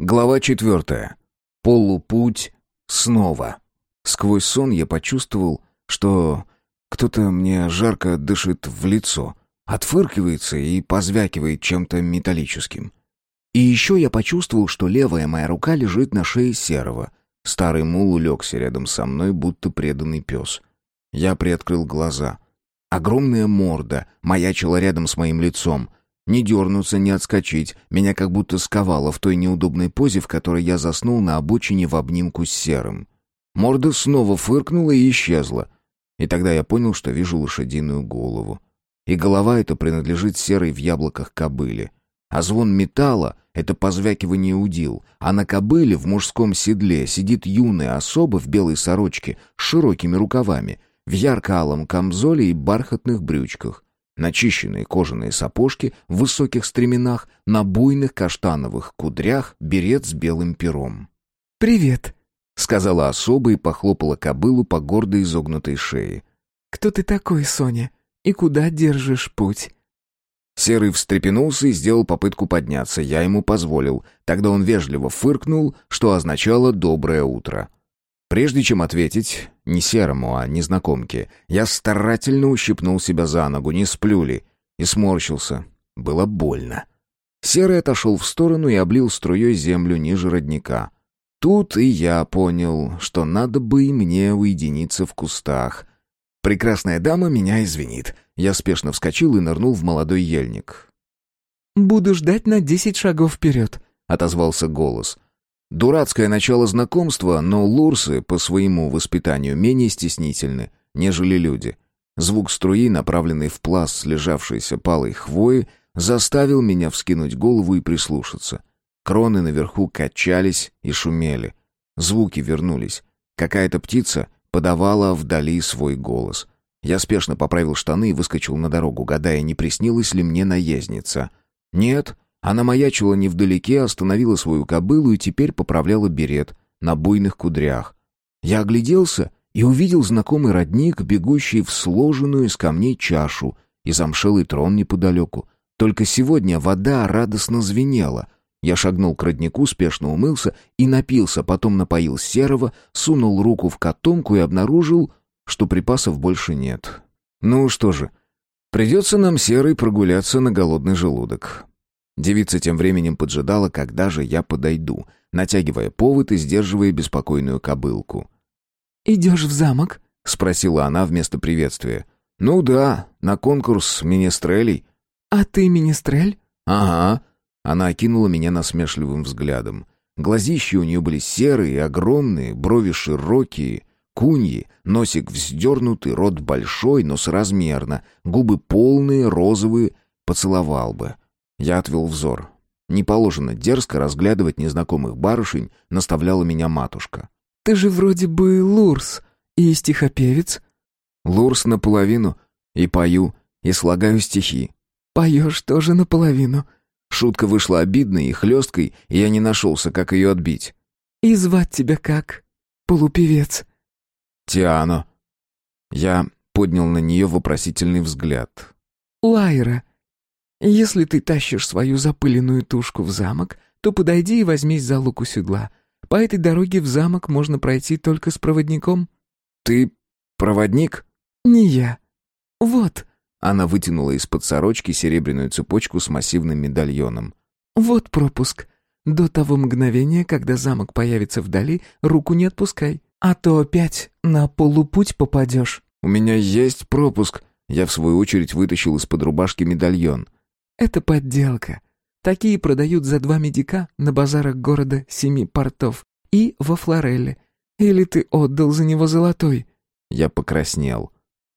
Глава четвертая. Полупуть снова. Сквозь сон я почувствовал, что кто-то мне жарко дышит в лицо, отфыркивается и позвякивает чем-то металлическим. И еще я почувствовал, что левая моя рука лежит на шее серого. Старый мул улегся рядом со мной, будто преданный пес. Я приоткрыл глаза. Огромная морда маячила рядом с моим лицом — не дернуться, не отскочить. Меня как будто сковало в той неудобной позе, в которой я заснул на обочине в обнимку с серым. Морда снова фыркнула и исчезла. И тогда я понял, что вижу лошадиную голову. И голова эта принадлежит серой в яблоках кобыле. А звон металла — это позвякивание удил. А на кобыле в мужском седле сидит юная особа в белой сорочке с широкими рукавами, в ярко-алом камзоле и бархатных брючках начищенные кожаные сапожки в высоких стременах, на буйных каштановых кудрях берет с белым пером. «Привет», — сказала особа и похлопала кобылу по гордо изогнутой шее. «Кто ты такой, Соня? И куда держишь путь?» Серый встрепенулся и сделал попытку подняться. Я ему позволил. Тогда он вежливо фыркнул, что означало «доброе утро». Прежде чем ответить, не серому, а незнакомке, я старательно ущипнул себя за ногу, не сплю ли, и сморщился. Было больно. Серый отошел в сторону и облил струей землю ниже родника. Тут и я понял, что надо бы и мне уединиться в кустах. Прекрасная дама меня извинит. Я спешно вскочил и нырнул в молодой ельник. «Буду ждать на десять шагов вперед», — отозвался голос. Дурацкое начало знакомства, но лурсы по своему воспитанию менее стеснительны, нежели люди. Звук струи, направленный в пласт слежавшейся палой хвои, заставил меня вскинуть голову и прислушаться. Кроны наверху качались и шумели. Звуки вернулись. Какая-то птица подавала вдали свой голос. Я спешно поправил штаны и выскочил на дорогу, гадая, не приснилась ли мне наездница. Нет, она маячила невдалеке, остановила свою кобылу и теперь поправляла берет на буйных кудрях. Я огляделся и увидел знакомый родник, бегущий в сложенную из камней чашу, и замшелый трон неподалеку. Только сегодня вода радостно звенела. Я шагнул к роднику, спешно умылся и напился, потом напоил серого, сунул руку в котомку и обнаружил, что припасов больше нет. Ну что же, придется нам серый прогуляться на голодный желудок. Девица тем временем поджидала, когда же я подойду, натягивая повод и сдерживая беспокойную кобылку. «Идешь в замок?» — спросила она вместо приветствия. «Ну да, на конкурс министрелей». «А ты министрель?» «Ага». Она окинула меня насмешливым взглядом. Глазищи у нее были серые, огромные, брови широкие, куньи, носик вздернутый, рот большой, но соразмерно, губы полные, розовые, поцеловал бы. Я отвел взор. Не положено дерзко разглядывать незнакомых барышень, наставляла меня матушка. «Ты же вроде бы Лурс и стихопевец». «Лурс наполовину. И пою, и слагаю стихи». «Поешь тоже наполовину». Шутка вышла обидной и хлесткой, и я не нашелся, как ее отбить. «И звать тебя как? Полупевец?» «Тиано». Я поднял на нее вопросительный взгляд. «Лайра», если ты тащишь свою запыленную тушку в замок, то подойди и возьмись за луку седла. По этой дороге в замок можно пройти только с проводником». «Ты проводник?» «Не я. Вот». Она вытянула из-под сорочки серебряную цепочку с массивным медальоном. «Вот пропуск. До того мгновения, когда замок появится вдали, руку не отпускай, а то опять на полупуть попадешь». «У меня есть пропуск». Я, в свою очередь, вытащил из-под рубашки медальон. Это подделка. Такие продают за два медика на базарах города Семи Портов и во Флорелле. Или ты отдал за него золотой?» Я покраснел.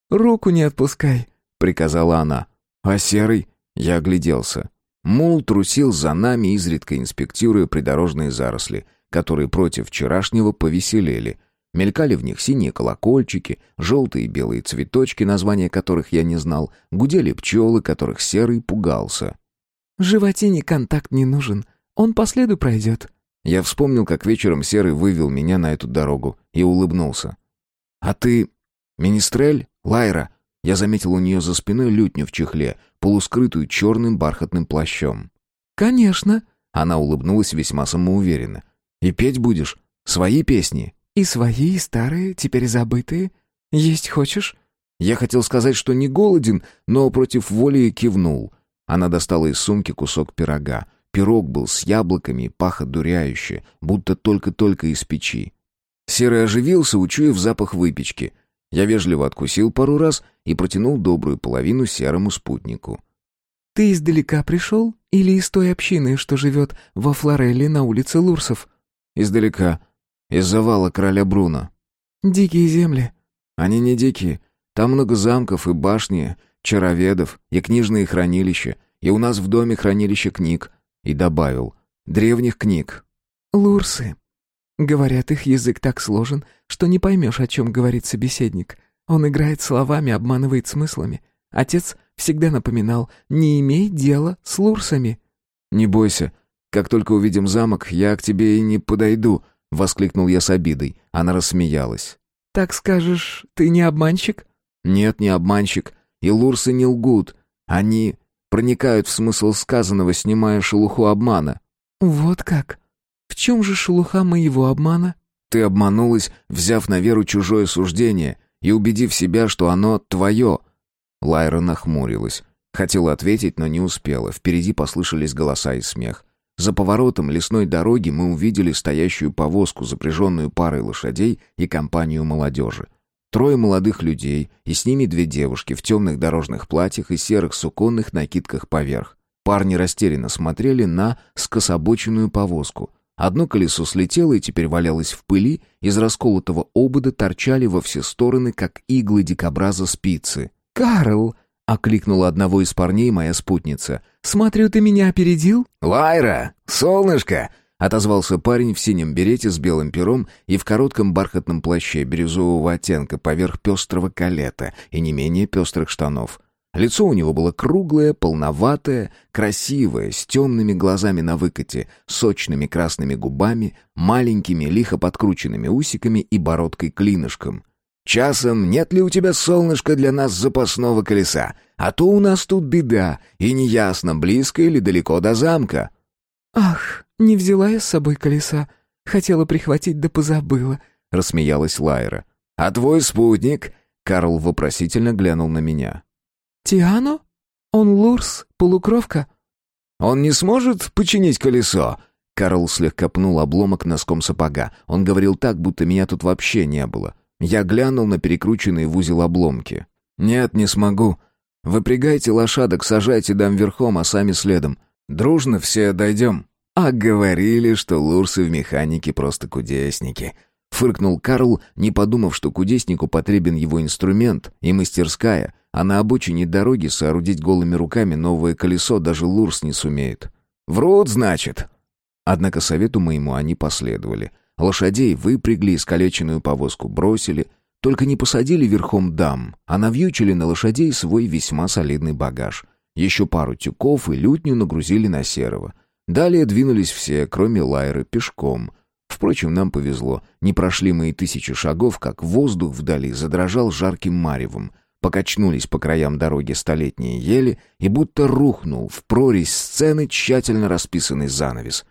«Руку не отпускай», — приказала она. «А серый?» Я огляделся. Мул трусил за нами, изредка инспектируя придорожные заросли, которые против вчерашнего повеселели. Мелькали в них синие колокольчики, желтые и белые цветочки, названия которых я не знал, гудели пчелы, которых серый пугался. «Животине контакт не нужен, он по следу пройдет». Я вспомнил, как вечером серый вывел меня на эту дорогу и улыбнулся. «А ты... Министрель? Лайра?» Я заметил у нее за спиной лютню в чехле, полускрытую черным бархатным плащом. «Конечно», Она улыбнулась весьма самоуверенно. «И петь будешь? Свои песни?» «И свои, и старые, теперь забытые. Есть хочешь?» Я хотел сказать, что не голоден, но против воли кивнул. Она достала из сумки кусок пирога. Пирог был с яблоками и пах одуряюще, будто только-только из печи. Серый оживился, учуяв запах выпечки. Я вежливо откусил пару раз и протянул добрую половину серому спутнику. «Ты издалека пришел или из той общины, что живет во Флорелле на улице Лурсов?» «Издалека. Из завала короля Бруно». «Дикие земли». «Они не дикие. Там много замков и башни, чароведов и книжные хранилища, и у нас в доме хранилище книг». И добавил «древних книг». «Лурсы», Говорят, их язык так сложен, что не поймешь, о чем говорит собеседник. Он играет словами, обманывает смыслами. Отец всегда напоминал, не имей дела с лурсами. «Не бойся. Как только увидим замок, я к тебе и не подойду», — воскликнул я с обидой. Она рассмеялась. «Так скажешь, ты не обманщик?» «Нет, не обманщик. И лурсы не лгут. Они проникают в смысл сказанного, снимая шелуху обмана». «Вот как?» В чем же шелуха моего обмана? Ты обманулась, взяв на веру чужое суждение и убедив себя, что оно твое. Лайра нахмурилась. Хотела ответить, но не успела. Впереди послышались голоса и смех. За поворотом лесной дороги мы увидели стоящую повозку, запряженную парой лошадей и компанию молодежи. Трое молодых людей, и с ними две девушки в темных дорожных платьях и серых суконных накидках поверх. Парни растерянно смотрели на скособоченную повозку — Одно колесо слетело и теперь валялось в пыли, из расколотого обода торчали во все стороны, как иглы дикобраза спицы. «Карл!» — окликнула одного из парней моя спутница. «Смотрю, ты меня опередил?» «Лайра! Солнышко!» — отозвался парень в синем берете с белым пером и в коротком бархатном плаще бирюзового оттенка поверх пестрого калета и не менее пестрых штанов — Лицо у него было круглое, полноватое, красивое, с темными глазами на выкате, сочными красными губами, маленькими лихо подкрученными усиками и бородкой-клинышком. «Часом нет ли у тебя, солнышко, для нас запасного колеса? А то у нас тут беда, и неясно, близко или далеко до замка». «Ах, не взяла я с собой колеса. Хотела прихватить, да позабыла», — рассмеялась Лайра. «А твой спутник?» — Карл вопросительно глянул на меня. «Тиано? Он Лурс, полукровка?» «Он не сможет починить колесо?» Карл слегка пнул обломок носком сапога. Он говорил так, будто меня тут вообще не было. Я глянул на перекрученные в узел обломки. «Нет, не смогу. Выпрягайте лошадок, сажайте дам верхом, а сами следом. Дружно все дойдем». «А говорили, что лурсы в механике просто кудесники», — фыркнул Карл, не подумав, что кудеснику потребен его инструмент и мастерская, а на обочине дороги соорудить голыми руками новое колесо даже Лурс не сумеет. «Врут, значит!» Однако совету моему они последовали. Лошадей выпрягли, искалеченную повозку бросили, только не посадили верхом дам, а навьючили на лошадей свой весьма солидный багаж. Еще пару тюков и лютню нагрузили на серого. Далее двинулись все, кроме Лайры, пешком. Впрочем, нам повезло. Не прошли мы и тысячи шагов, как воздух вдали задрожал жарким маревом. Покачнулись по краям дороги столетние ели, и будто рухнул в прорезь сцены тщательно расписанный занавес.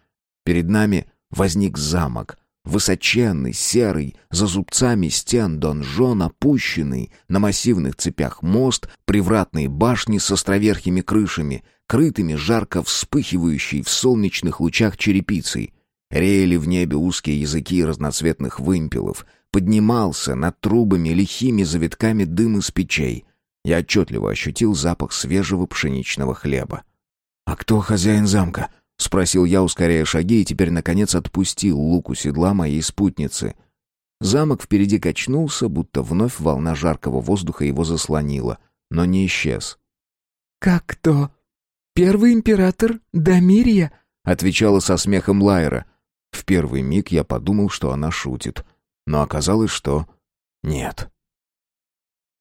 Перед нами возник замок, высоченный, серый, за зубцами стен донжон, опущенный, на массивных цепях мост, привратные башни с островерхими крышами, крытыми жарко вспыхивающей в солнечных лучах черепицей. Реяли в небе узкие языки разноцветных вымпелов — поднимался над трубами лихими завитками дым из печей. Я отчетливо ощутил запах свежего пшеничного хлеба. «А кто хозяин замка?» — спросил я, ускоряя шаги, и теперь, наконец, отпустил лук у седла моей спутницы. Замок впереди качнулся, будто вновь волна жаркого воздуха его заслонила, но не исчез. «Как кто? Первый император Дамирия?» — отвечала со смехом Лайра. В первый миг я подумал, что она шутит — но оказалось, что нет.